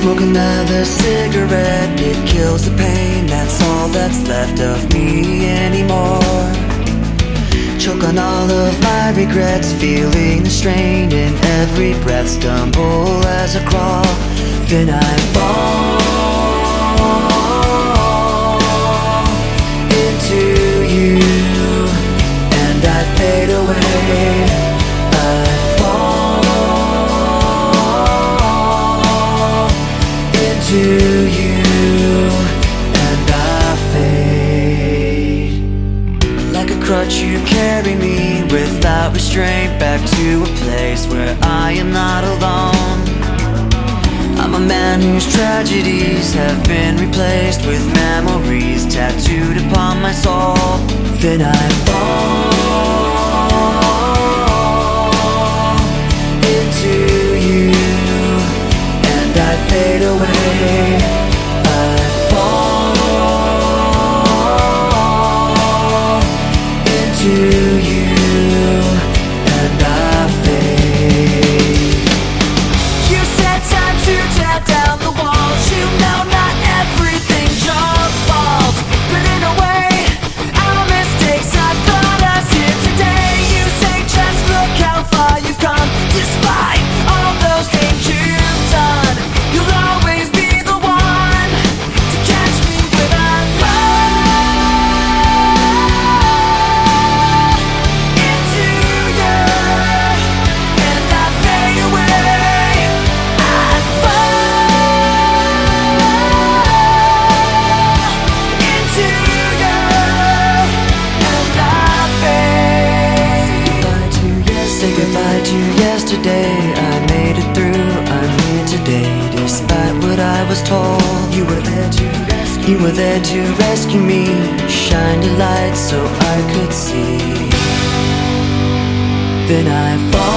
Smoke another cigarette, it kills the pain. That's all that's left of me anymore. Choke on all of my regrets, feeling the strain in every breath. Stumble as I crawl, then I fall crutch, you carry me without restraint back to a place where I am not alone. I'm a man whose tragedies have been replaced with memories tattooed upon my soul. Then I fall fade away. I fall into you, and I fade. You said time to tear down the walls. You know not everything's your fault. But in a way, our mistakes have got us here today. You say just look how far you've come. I was told. You were there to rescue. You were there to rescue me. Shine your light so I could see. Then I fall